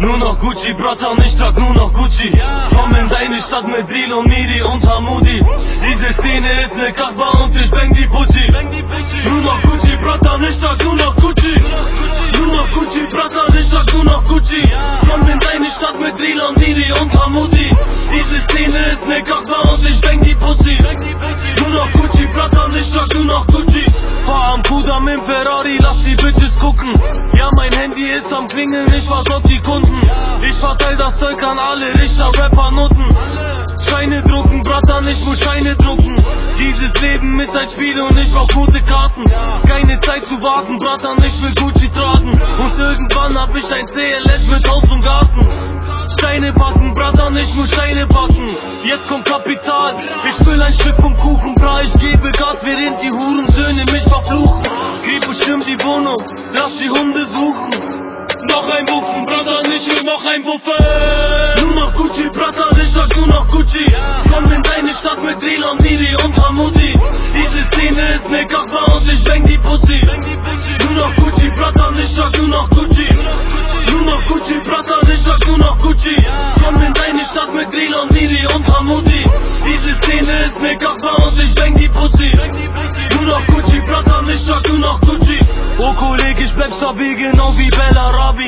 noch Gucci, Bratan, ich trag nur noch Gucci. Komm in deine Stadt mit Lil und Miri und Hamudi. Diese Szene ist ne Kachba und ich bang die Pussy. Nur noch Gucci, Bratan, ich trag nur noch Gucci. Nur noch Gucci, Bratan, ich trag nur noch Gucci. Komm in deine Stadt mit Lil und Miri und Hamudi. Diese Szene ist ne Kachba und ich bang die Pussy. Nur noch Gucci, Bratan, ich trag nur noch Gucci. Im Ferrari, lass die Bitches gucken. Ja, mein Handy ist am Klingeln, ich versorg die Kunden. Ich verteil das Zeug an alle Richter, Rapper, Noten. Scheine drucken, Bratan, ich muss Scheine drucken. Dieses Leben ist ein Spiel und ich brauch gute Karten. Keine Zeit zu warten, Bratan, ich will Gucci tragen. Und irgendwann hab ich ein CLS mit Haus und Garten. Steine backen, Bratan, ich muss Steine backen. Jetzt kommt Kapital, ich will ein Stück vom Kuchen, bra, ich gebe ich will noch ein Buffen. Nur noch Gucci, Bratan, ich sag nur noch Gucci. Komm in deine Stadt mit Elon, Nidi und Hamudi. Diese Szene ist ne Kaffer und ich bang die Pussy. Nur noch Gucci, Bratan, ich sag nur noch Gucci. Nur noch Gucci, Bratan, ich sag nur noch Gucci. Komm in deine Stadt mit Elon, Nidi und Hamudi. Diese Szene ist ne Kaffer und ich bang die Pussy. Nur noch Gucci, Bratan, ich sag nur noch Gucci. Oh Kollege, ich bleib stabil, genau wie Bella Rabi.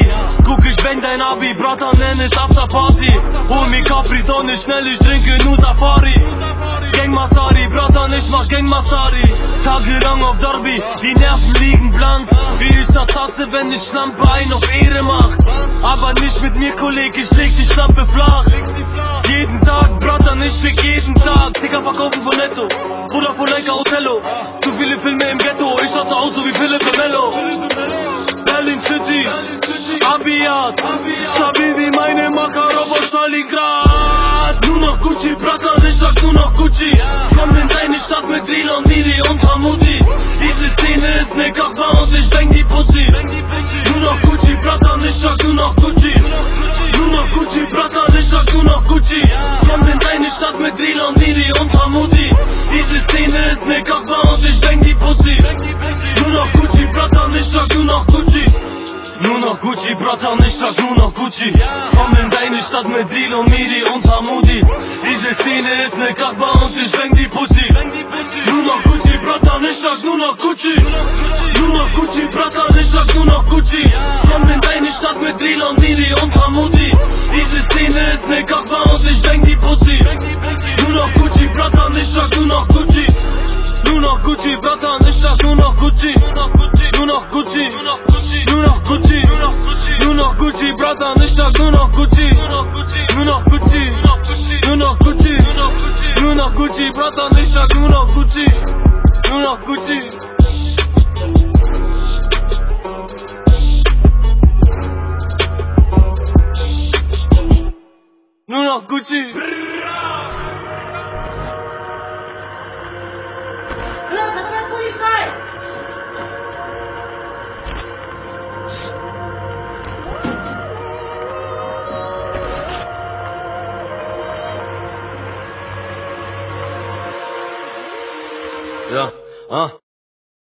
Ich dein Abi, Bratan, nenn es Afterparty. Hol mir Capri Sonne schnell, ich trinke nur Safari. Gang Masari, Bratan, ich mach Gang Masari. Tagelang auf Derby, die Nerven liegen blank. Wie ich das hasse, wenn ich Schlampe ein auf Ehre macht. Aber nicht mit mir, Kollege, ich leg die Schlampe flach. Jeden Tag, Bratan, ich fick jeden Tag. Digga, verkaufen von Netto. Bruder von Leica Othello. Abiat. Stabil wie meine Makarov aus Stalingrad. Nur noch Gucci, Bratan, ich sag nur noch Gucci. Komm in deine Stadt mit Elon, Midi und Hamudi. Diese Szene ist ne Kachba und ich bang die Pussy. Nur noch Gucci, Bratan, ich sag nur noch Gucci. Nur noch Gucci, Bratan, ich sag nur noch Gucci. Komm in deine Stadt mit Elon, Midi und Hamudi. Diese Szene ist ne Kachba noch Gucci, Bratan, ich trag nur noch Gucci. Komm in deine Stadt mit Lilo, Midi und Hamudi. Diese Szene ist ne Kachba und ich bang Gucci, brother Nisha Guno Gucci, Guno Gucci. Nuno Gucci. Ja, ah.